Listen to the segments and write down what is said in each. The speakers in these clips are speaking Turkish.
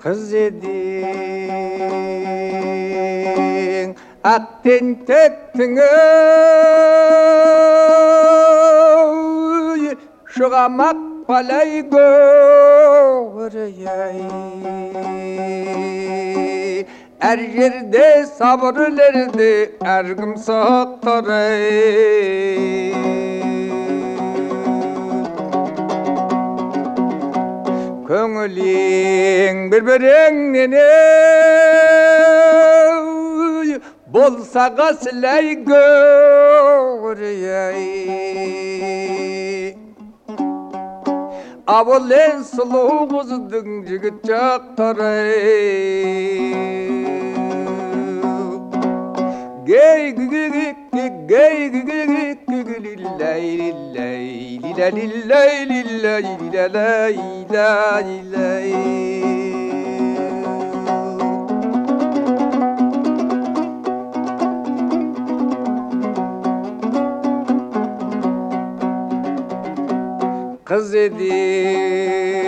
қыз едің ат тентектің ей шығамақ палай көрей әр жерде сабырлерді әркім соқтырай Köngülün birbirine Bolsa gasley göreyey Avolen suluğuzdun cigit çaktarey Gey gü gü gü gey gü gü gü gü gü lay lay lile lile lile lile lile lile Kız edin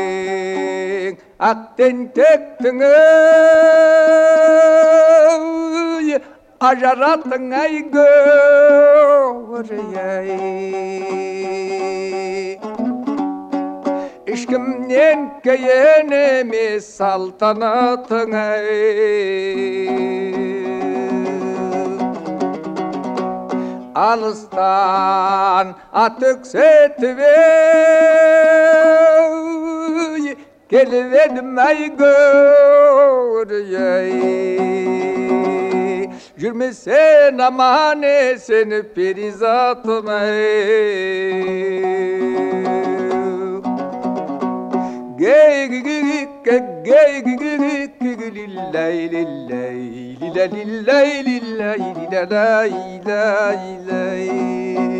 Akten tektiniz Ajaratın ay gör Ишкімнен кейін емес салтанатың алыстан ат өксетіп ей келіп едім әй Жүрмесен аман есен перизатым әй الليل الليل الليل